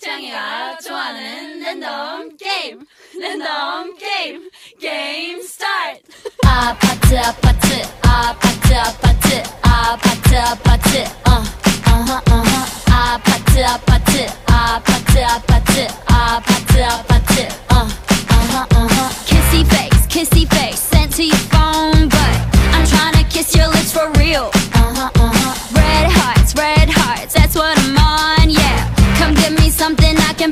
창이가 좋아하는 랜덤 게임 랜덤 게임 게임 스타트 아파트 아파트 아파트 아파트 아파트 아파트 어 어허 어허 아파트 아파트 아파트 아파트 아파트 아파트 어 어허 어허 kissy face kissy face sent to your phone but I'm trying to kiss your lips for real uh-huh uh-huh red hearts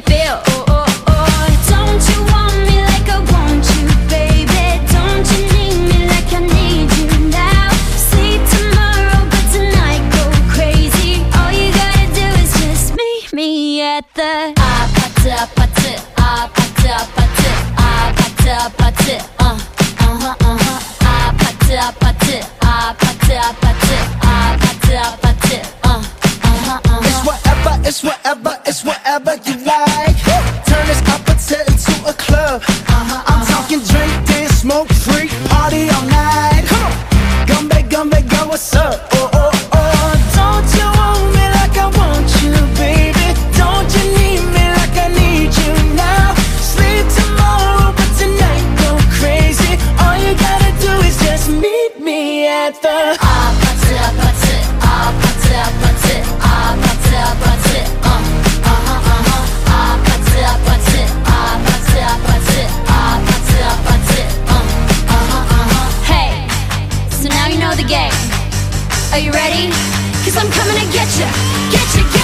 Don't you want me like I want you, baby? Don't you need me like I need you now? See tomorrow, but tonight go crazy. All you gotta do is just meet me at the Ah, pata, pata, ah, pata, uh, uh-huh, uh-huh. Ah, pata, pata, ah, pata, what's up? Oh, oh, oh. Don't you want me like I want you, baby? Don't you need me like I need you now? Sleep tomorrow, but tonight go crazy. All you gotta do is just meet me at the. Ah, party, party, ah, party, party, ah, party, party, uh. Hey, so now you know the game. Are you ready? Cause I'm coming to get you, get you, get you.